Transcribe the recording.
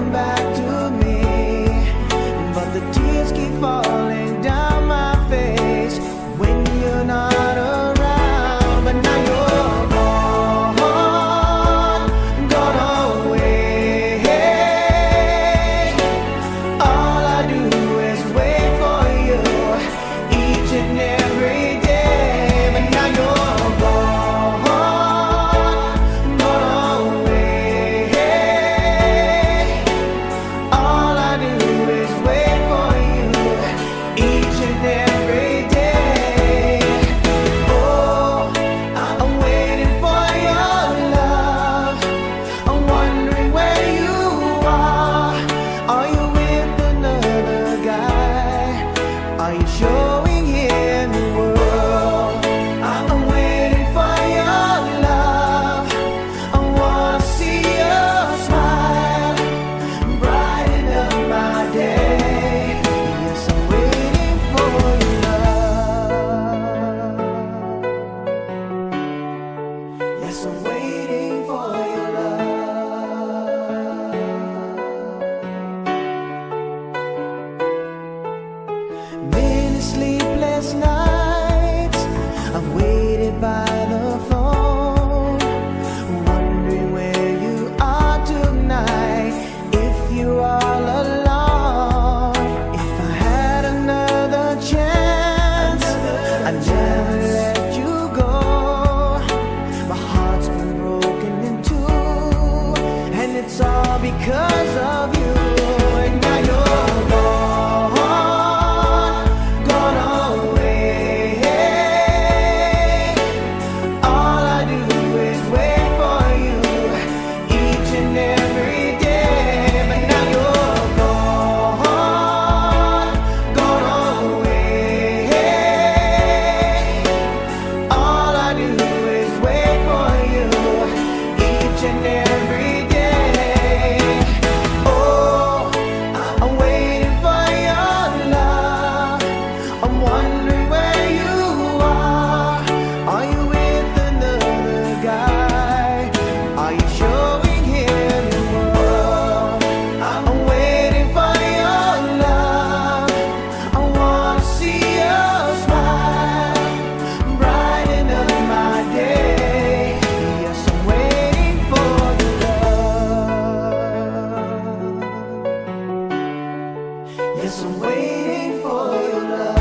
come back. sleepless nights. I've waited by the phone Wondering where you are tonight. If you're all alone If I had another chance I'd never let you go. My heart's been broken in two And it's all because of you. engineer. Yes, I'm waiting for your love.